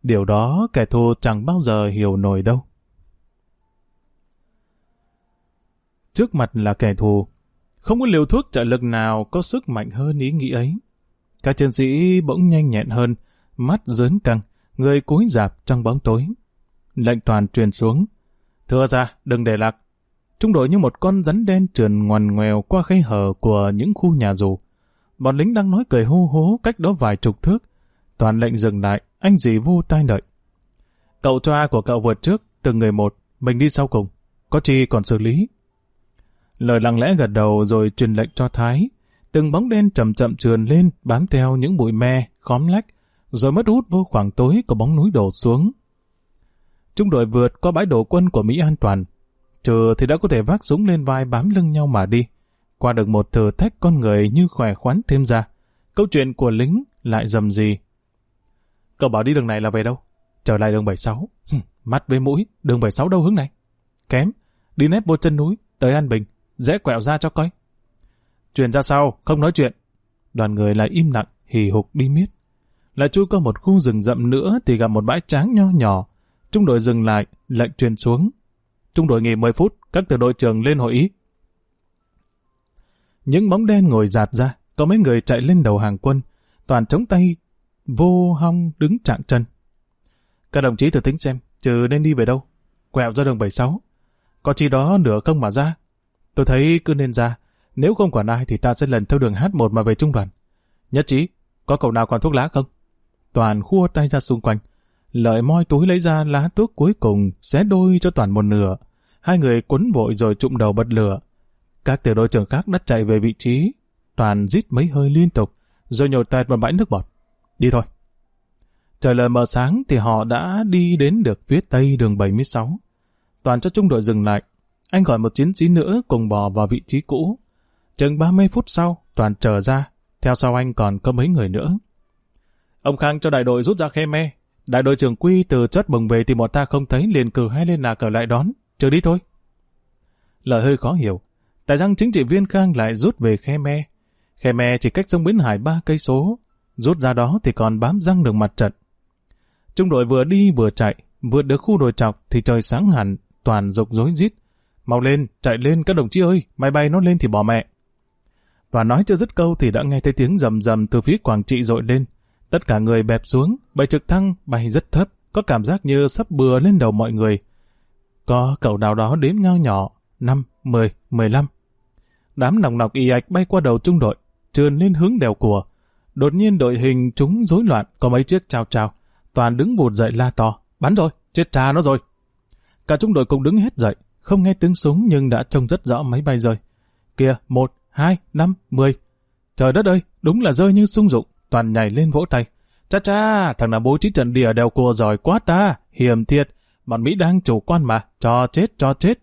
Điều đó kẻ thù chẳng bao giờ hiểu nổi đâu. Trước mặt là kẻ thù, không có liều thuốc trợ lực nào có sức mạnh hơn ý nghĩ ấy. Các chiến sĩ bỗng nhanh nhẹn hơn, mắt dớn căng, người cúi dạp trong bóng tối. Lệnh toàn truyền xuống. Thưa ra, đừng để lạc. Trung đội như một con rắn đen trườn ngoằn ngoèo qua khe hở của những khu nhà dù. Bọn lính đang nói cười hô hố cách đó vài chục thước. Toàn lệnh dừng lại, anh dì vu tai đợi. Cậu cho A của cậu vượt trước, từng người một, mình đi sau cùng. Có chi còn xử lý. Lời lặng lẽ gật đầu rồi truyền lệnh cho Thái. Từng bóng đen chậm chậm trườn lên, bám theo những bụi me, khóm lách, rồi mất hút vô khoảng tối của bóng núi đổ xuống. Trung đội vượt qua bãi đổ quân của Mỹ an toàn. Trừ thì đã có thể vác súng lên vai bám lưng nhau mà đi. Qua được một thử thách con người như khỏe khoắn thêm ra. Câu chuyện của lính lại dầm gì. Cậu bảo đi đường này là về đâu? Trở lại đường 76. Mắt với mũi, đường 76 đâu hướng này? Kém, đi nép vô chân núi, tới An Bình, dễ quẹo ra cho coi. Chuyện ra sau, không nói chuyện. Đoàn người lại im lặng, hì hục đi miết. Lại chui qua một khu rừng rậm nữa thì gặp một bãi tráng nho nhỏ. Trung đội dừng lại, lệnh truyền xuống. Trung đội nghỉ 10 phút, các tiểu đội trưởng lên hội ý. Những bóng đen ngồi giạt ra, có mấy người chạy lên đầu hàng quân, toàn chống tay, vô hong đứng chạm chân. Các đồng chí thử tính xem, trừ nên đi về đâu. Quẹo ra đường 76. Có chi đó nửa không mà ra. Tôi thấy cứ nên ra. Nếu không quản ai thì ta sẽ lần theo đường H1 mà về trung đoàn. Nhất trí, có cậu nào còn thuốc lá không? Toàn khua tay ra xung quanh. Lợi moi túi lấy ra lá thuốc cuối cùng, xé đôi cho Toàn một nửa. Hai người quấn vội rồi trụm đầu bật lửa. Các tiểu đội trưởng khác đã chạy về vị trí. Toàn rít mấy hơi liên tục, rồi nhồi tẹt vào bãi nước bọt. Đi thôi. Trời lời mờ sáng thì họ đã đi đến được phía tây đường 76. Toàn cho trung đội dừng lại. Anh gọi một chiến sĩ nữa cùng bò vào vị trí cũ. Chừng 30 phút sau, Toàn trở ra. Theo sau anh còn có mấy người nữa. Ông Khang cho đại đội rút ra khe me. Đại đội trưởng Quy từ chất bồng về thì bọn ta không thấy liền cử hai lên lạc ở lại đón. Chờ đi thôi. Lời hơi khó hiểu. Tại rằng chính trị viên Khang lại rút về khe me. Khe me chỉ cách sông Bến Hải ba cây số. Rút ra đó thì còn bám răng đường mặt trận. Trung đội vừa đi vừa chạy, vượt được khu đồi trọc thì trời sáng hẳn, toàn rục rối rít. Mau lên, chạy lên các đồng chí ơi, máy bay nó lên thì bỏ mẹ. Và nói chưa dứt câu thì đã nghe thấy tiếng rầm rầm từ phía Quảng Trị dội lên. Tất cả người bẹp xuống, bầy trực thăng bay rất thấp, có cảm giác như sắp bừa lên đầu mọi người. Có cậu nào đó đếm nho nhỏ, 5, 10, 15. Đám nòng nọc y ạch bay qua đầu trung đội, trườn lên hướng đèo của. Đột nhiên đội hình chúng rối loạn, có mấy chiếc trao trao. Toàn đứng vụt dậy la to, bắn rồi, chết cha nó rồi. Cả trung đội cũng đứng hết dậy, không nghe tiếng súng nhưng đã trông rất rõ máy bay rơi. Kìa, một, hai, năm, mười. Trời đất ơi, đúng là rơi như sung dụng, toàn nhảy lên vỗ tay. Cha cha, thằng nào bố trí trận địa đèo cua giỏi quá ta, hiểm thiệt, bọn Mỹ đang chủ quan mà, cho chết, cho chết.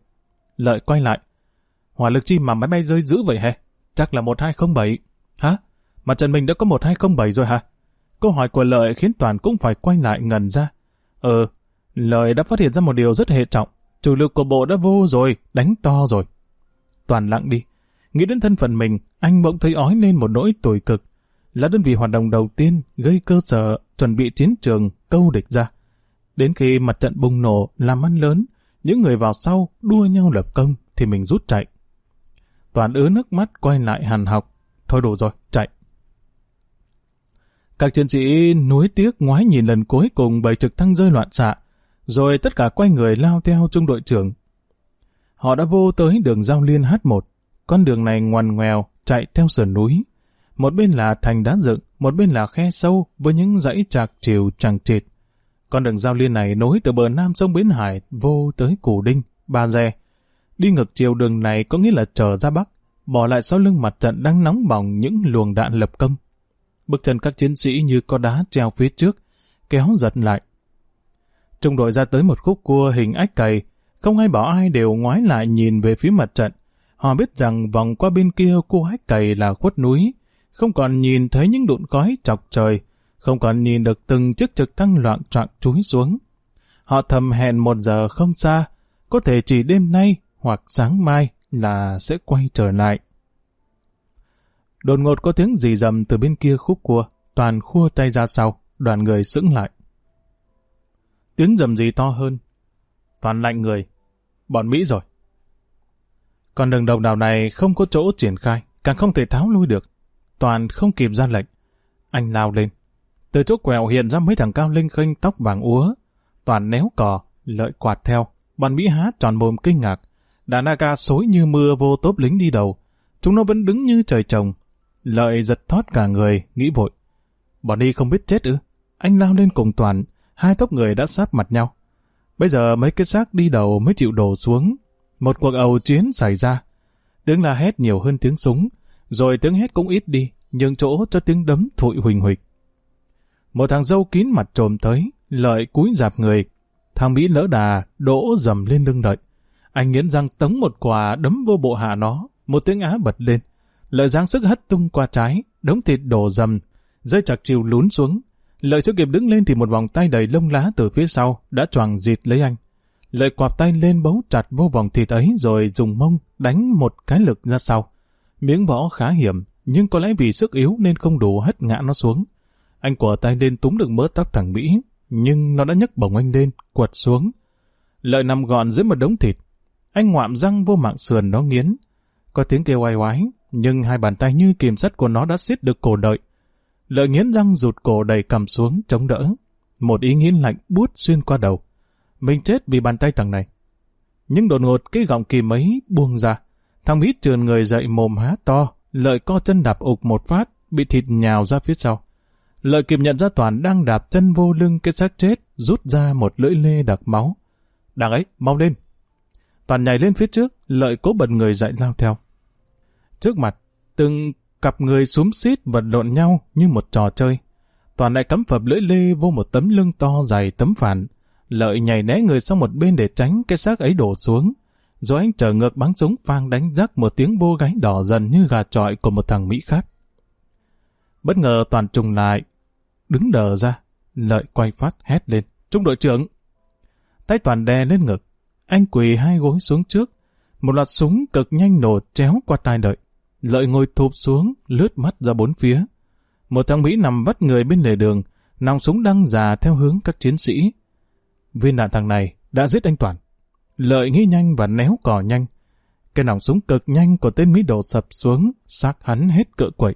Lợi quay lại. Hỏa lực chi mà máy bay rơi dữ vậy hả? Chắc là 1207. Hả? Mà trận mình đã có 1207 rồi hả? Câu hỏi của Lợi khiến Toàn cũng phải quay lại ngần ra. Ờ, Lợi đã phát hiện ra một điều rất hệ trọng. Chủ lực của bộ đã vô rồi, đánh to rồi. Toàn lặng đi. Nghĩ đến thân phận mình, anh bỗng thấy ói lên một nỗi tồi cực. Là đơn vị hoạt động đầu tiên gây cơ sở, chuẩn bị chiến trường, câu địch ra. Đến khi mặt trận bùng nổ, làm ăn lớn, những người vào sau đua nhau lập công thì mình rút chạy. Toàn ứa nước mắt quay lại hàn học. Thôi đủ rồi, chạy. Các chiến sĩ nuối tiếc ngoái nhìn lần cuối cùng bầy trực thăng rơi loạn xạ, rồi tất cả quay người lao theo trung đội trưởng. Họ đã vô tới đường giao liên H1, con đường này ngoằn ngoèo chạy theo sườn núi. Một bên là thành đá dựng, một bên là khe sâu với những dãy trạc chiều chẳng chịt. Con đường giao liên này nối từ bờ nam sông Bến Hải vô tới Củ Đinh, Ba Dè. Đi ngược chiều đường này có nghĩa là trở ra Bắc, bỏ lại sau lưng mặt trận đang nóng bỏng những luồng đạn lập công. Bước chân các chiến sĩ như có đá treo phía trước, kéo giật lại. Trung đội ra tới một khúc cua hình ách cày, không ai bảo ai đều ngoái lại nhìn về phía mặt trận. Họ biết rằng vòng qua bên kia cua ách cày là khuất núi, không còn nhìn thấy những đụn khói chọc trời, không còn nhìn được từng chiếc trực thăng loạn trọng chúi xuống. Họ thầm hẹn một giờ không xa, có thể chỉ đêm nay hoặc sáng mai là sẽ quay trở lại. Đột ngột có tiếng gì dầm từ bên kia khúc cua, toàn khua tay ra sau, đoàn người sững lại. Tiếng rầm gì to hơn. Toàn lạnh người. Bọn Mỹ rồi. Còn đường đồng đảo này không có chỗ triển khai, càng không thể tháo lui được. Toàn không kịp ra lệnh. Anh lao lên. Từ chỗ quẹo hiện ra mấy thằng cao linh khênh tóc vàng úa. Toàn néo cò, lợi quạt theo. Bọn Mỹ hát tròn mồm kinh ngạc. Đàn Ca xối như mưa vô tốp lính đi đầu. Chúng nó vẫn đứng như trời trồng. Lợi giật thoát cả người, nghĩ vội. Bọn đi không biết chết ư? anh lao lên cùng Toàn, hai tóc người đã sát mặt nhau. Bây giờ mấy cái xác đi đầu mới chịu đổ xuống. Một cuộc ầu chiến xảy ra. Tiếng la hét nhiều hơn tiếng súng, rồi tiếng hét cũng ít đi, nhưng chỗ cho tiếng đấm thụi huỳnh huỳnh. Một thằng dâu kín mặt trồm tới, lợi cúi dạp người. Thằng Mỹ lỡ đà, đỗ dầm lên lưng đợi. Anh nghiến răng tống một quả đấm vô bộ hạ nó, một tiếng á bật lên. Lợi giáng sức hất tung qua trái, đống thịt đổ dầm, dây chặt chiều lún xuống. Lợi chưa kịp đứng lên thì một vòng tay đầy lông lá từ phía sau đã choàng dịt lấy anh. Lợi quạp tay lên bấu chặt vô vòng thịt ấy rồi dùng mông đánh một cái lực ra sau. Miếng võ khá hiểm, nhưng có lẽ vì sức yếu nên không đủ hất ngã nó xuống. Anh quở tay lên túm được mớ tóc thằng Mỹ, nhưng nó đã nhấc bổng anh lên, quật xuống. Lợi nằm gọn dưới một đống thịt. Anh ngoạm răng vô mạng sườn nó nghiến. Có tiếng kêu oai oái, nhưng hai bàn tay như kiềm sắt của nó đã siết được cổ đợi. Lợi nghiến răng rụt cổ đầy cầm xuống, chống đỡ. Một ý nghĩ lạnh bút xuyên qua đầu. Mình chết vì bàn tay thằng này. Nhưng đột ngột cái gọng kìm ấy buông ra. Thằng Mỹ trườn người dậy mồm há to, lợi co chân đạp ục một phát, bị thịt nhào ra phía sau. Lợi kịp nhận ra Toàn đang đạp chân vô lưng cái xác chết, rút ra một lưỡi lê đặc máu. Đằng ấy, mau lên. Toàn nhảy lên phía trước, lợi cố bật người dậy lao theo. Trước mặt, từng cặp người xúm xít vật lộn nhau như một trò chơi. Toàn lại cắm phập lưỡi lê vô một tấm lưng to dày tấm phản. Lợi nhảy né người sang một bên để tránh cái xác ấy đổ xuống. Rồi anh trở ngược bắn súng phang đánh rắc một tiếng vô gáy đỏ dần như gà trọi của một thằng Mỹ khác. Bất ngờ toàn trùng lại, đứng đờ ra, lợi quay phát hét lên. Trung đội trưởng! Tay toàn đè lên ngực, anh quỳ hai gối xuống trước, một loạt súng cực nhanh nổ chéo qua tai đợi. Lợi ngồi thụp xuống, lướt mắt ra bốn phía. Một thằng Mỹ nằm vắt người bên lề đường, nòng súng đăng già theo hướng các chiến sĩ. Viên đạn thằng này đã giết anh Toàn. Lợi nghĩ nhanh và néo cò nhanh. Cái nòng súng cực nhanh của tên Mỹ đổ sập xuống, xác hắn hết cỡ quậy.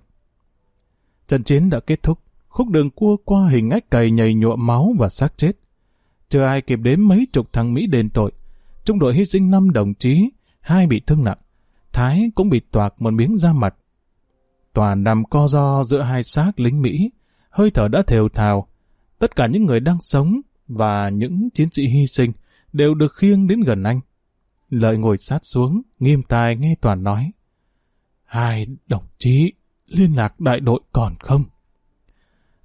Trận chiến đã kết thúc, khúc đường cua qua hình ách cày nhầy nhuộm máu và xác chết. Chưa ai kịp đến mấy chục thằng Mỹ đền tội. Trung đội hy sinh năm đồng chí, hai bị thương nặng. Thái cũng bị toạc một miếng da mặt. Toàn nằm co do giữa hai xác lính Mỹ, hơi thở đã thều thào. Tất cả những người đang sống và những chiến sĩ hy sinh đều được khiêng đến gần anh. Lợi ngồi sát xuống, nghiêm tai nghe Toàn nói. Hai đồng chí, liên lạc đại đội còn không?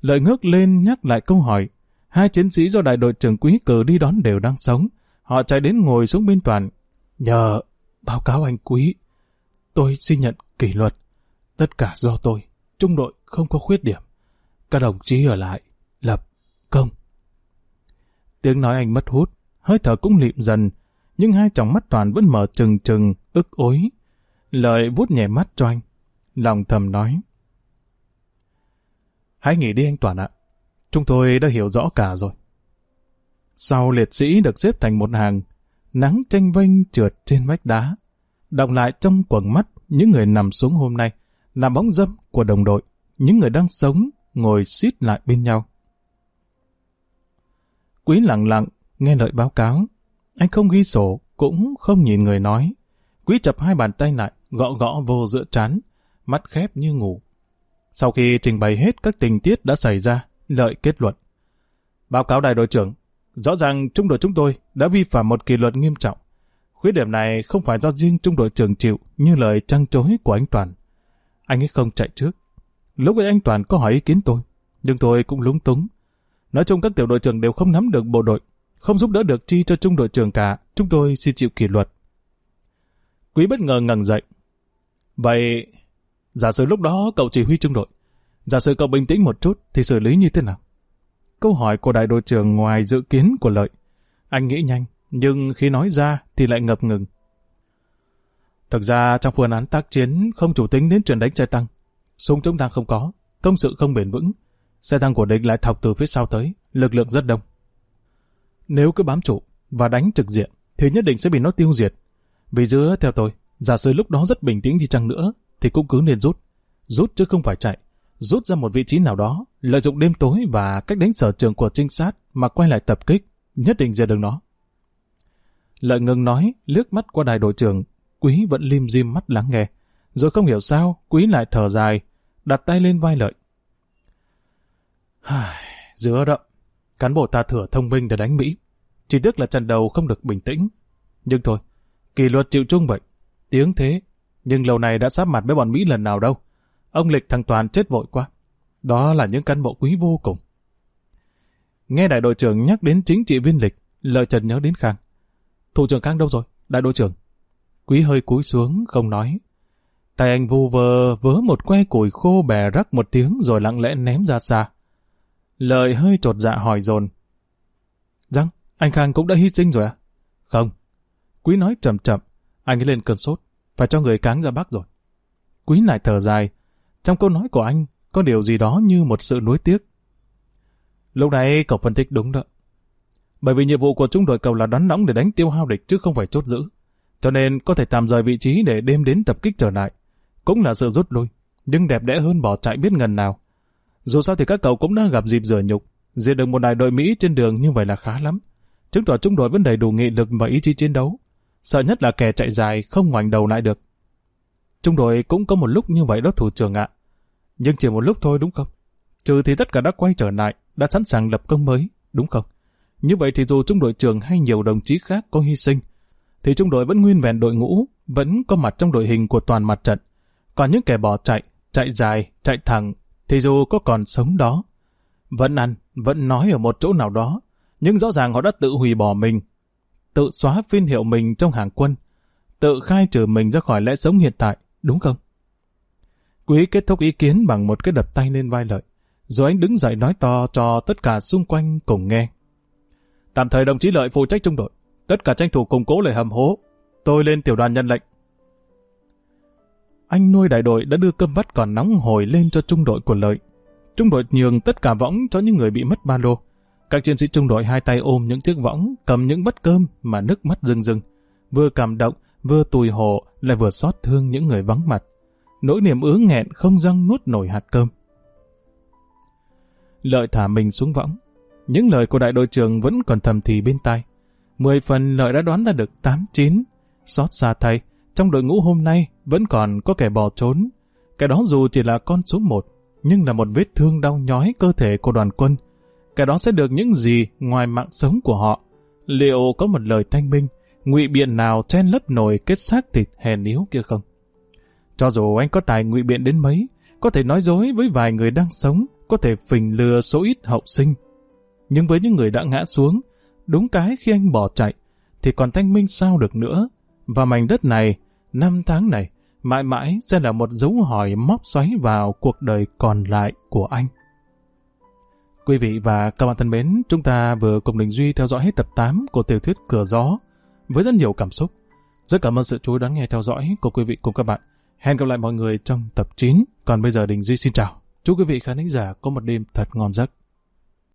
Lợi ngước lên nhắc lại câu hỏi. Hai chiến sĩ do đại đội trưởng quý cử đi đón đều đang sống. Họ chạy đến ngồi xuống bên Toàn. Nhờ, báo cáo anh quý, tôi xin nhận kỷ luật. Tất cả do tôi, trung đội không có khuyết điểm. Các đồng chí ở lại, lập, công. Tiếng nói anh mất hút, hơi thở cũng lịm dần, nhưng hai tròng mắt toàn vẫn mở trừng trừng, ức ối. Lợi vút nhẹ mắt cho anh, lòng thầm nói. Hãy nghỉ đi anh Toàn ạ, chúng tôi đã hiểu rõ cả rồi. Sau liệt sĩ được xếp thành một hàng, nắng tranh vênh trượt trên vách đá đọng lại trong quần mắt những người nằm xuống hôm nay là bóng dâm của đồng đội, những người đang sống ngồi xít lại bên nhau. Quý lặng lặng, nghe lời báo cáo. Anh không ghi sổ, cũng không nhìn người nói. Quý chập hai bàn tay lại, gõ gõ vô giữa chán, mắt khép như ngủ. Sau khi trình bày hết các tình tiết đã xảy ra, lợi kết luận. Báo cáo đại đội trưởng, rõ ràng trung đội chúng tôi đã vi phạm một kỷ luật nghiêm trọng. Khuyết điểm này không phải do riêng trung đội trưởng chịu như lời trăng chối của anh Toàn. Anh ấy không chạy trước. Lúc ấy anh Toàn có hỏi ý kiến tôi, nhưng tôi cũng lúng túng. Nói chung các tiểu đội trưởng đều không nắm được bộ đội, không giúp đỡ được chi cho trung đội trưởng cả, chúng tôi xin chịu kỷ luật. Quý bất ngờ ngẩng dậy. Vậy, giả sử lúc đó cậu chỉ huy trung đội, giả sử cậu bình tĩnh một chút thì xử lý như thế nào? Câu hỏi của đại đội trưởng ngoài dự kiến của lợi. Anh nghĩ nhanh, nhưng khi nói ra thì lại ngập ngừng. Thực ra trong phương án tác chiến không chủ tính đến chuyện đánh xe tăng. Súng chống tăng không có, công sự không bền vững. Xe tăng của địch lại thọc từ phía sau tới, lực lượng rất đông. Nếu cứ bám trụ và đánh trực diện thì nhất định sẽ bị nó tiêu diệt. Vì giữa theo tôi, giả sử lúc đó rất bình tĩnh đi chăng nữa thì cũng cứ nên rút. Rút chứ không phải chạy. Rút ra một vị trí nào đó, lợi dụng đêm tối và cách đánh sở trường của trinh sát mà quay lại tập kích, nhất định diệt được nó. Lợi ngừng nói, liếc mắt qua đài đội trưởng, quý vẫn lim dim mắt lắng nghe. Rồi không hiểu sao, quý lại thở dài, đặt tay lên vai lợi. dứa đó. Cán bộ ta thừa thông minh để đánh Mỹ. Chỉ tiếc là trận đầu không được bình tĩnh. Nhưng thôi, kỷ luật chịu chung vậy. Tiếng thế, nhưng lâu này đã sắp mặt với bọn Mỹ lần nào đâu. Ông Lịch thằng Toàn chết vội quá. Đó là những cán bộ quý vô cùng. Nghe đại đội trưởng nhắc đến chính trị viên Lịch, lợi trần nhớ đến Khang. Thủ trưởng Khang đâu rồi? Đại đội trưởng. Quý hơi cúi xuống, không nói. Tay anh vu vơ vớ một que củi khô bè rắc một tiếng rồi lặng lẽ ném ra xa. Lợi hơi trột dạ hỏi dồn. Răng, anh Khang cũng đã hy sinh rồi à? Không. Quý nói chậm chậm, anh ấy lên cơn sốt, phải cho người cáng ra bác rồi. Quý lại thở dài, trong câu nói của anh có điều gì đó như một sự nuối tiếc. Lúc này cậu phân tích đúng đó. Bởi vì nhiệm vụ của trung đội cầu là đón nóng để đánh tiêu hao địch chứ không phải chốt giữ. Cho nên có thể tạm rời vị trí để đêm đến tập kích trở lại. Cũng là sự rút lui, nhưng đẹp đẽ hơn bỏ chạy biết ngần nào. Dù sao thì các cậu cũng đã gặp dịp rửa nhục, diệt được một đại đội Mỹ trên đường như vậy là khá lắm. Chứng tỏ trung đội vẫn đầy đủ nghị lực và ý chí chiến đấu. Sợ nhất là kẻ chạy dài không ngoảnh đầu lại được. Trung đội cũng có một lúc như vậy đó thủ trưởng ạ. Nhưng chỉ một lúc thôi đúng không? Trừ thì tất cả đã quay trở lại, đã sẵn sàng lập công mới, đúng không? Như vậy thì dù trung đội trưởng hay nhiều đồng chí khác có hy sinh, thì trung đội vẫn nguyên vẹn đội ngũ, vẫn có mặt trong đội hình của toàn mặt trận. Còn những kẻ bỏ chạy, chạy dài, chạy thẳng, thì dù có còn sống đó, vẫn ăn, vẫn nói ở một chỗ nào đó, nhưng rõ ràng họ đã tự hủy bỏ mình, tự xóa phiên hiệu mình trong hàng quân, tự khai trừ mình ra khỏi lẽ sống hiện tại, đúng không? Quý kết thúc ý kiến bằng một cái đập tay lên vai lợi, rồi anh đứng dậy nói to cho tất cả xung quanh cùng nghe. Tạm thời đồng chí lợi phụ trách trung đội, tất cả tranh thủ củng cố lại hầm hố, tôi lên tiểu đoàn nhân lệnh. Anh nuôi đại đội đã đưa cơm vắt còn nóng hồi lên cho trung đội của lợi. Trung đội nhường tất cả võng cho những người bị mất ba lô. Các chiến sĩ trung đội hai tay ôm những chiếc võng, cầm những vắt cơm mà nước mắt rưng rưng. Vừa cảm động, vừa tùy hổ, lại vừa xót thương những người vắng mặt. Nỗi niềm ứa nghẹn không răng nuốt nổi hạt cơm. Lợi thả mình xuống võng. Những lời của đại đội trưởng vẫn còn thầm thì bên tai. Mười phần lợi đã đoán ra được tám chín. Xót xa thay, trong đội ngũ hôm nay vẫn còn có kẻ bỏ trốn. Kẻ đó dù chỉ là con số một, nhưng là một vết thương đau nhói cơ thể của đoàn quân. Kẻ đó sẽ được những gì ngoài mạng sống của họ? Liệu có một lời thanh minh, ngụy biện nào chen lấp nổi kết xác thịt hèn yếu kia không? Cho dù anh có tài ngụy biện đến mấy, có thể nói dối với vài người đang sống, có thể phình lừa số ít hậu sinh. Nhưng với những người đã ngã xuống, đúng cái khi anh bỏ chạy, thì còn thanh minh sao được nữa? Và mảnh đất này, năm tháng này, mãi mãi sẽ là một dấu hỏi móc xoáy vào cuộc đời còn lại của anh. Quý vị và các bạn thân mến, chúng ta vừa cùng Đình Duy theo dõi hết tập 8 của tiểu thuyết Cửa Gió với rất nhiều cảm xúc. Rất cảm ơn sự chú ý đón nghe theo dõi của quý vị cùng các bạn. Hẹn gặp lại mọi người trong tập 9. Còn bây giờ Đình Duy xin chào. Chúc quý vị khán giả có một đêm thật ngon giấc.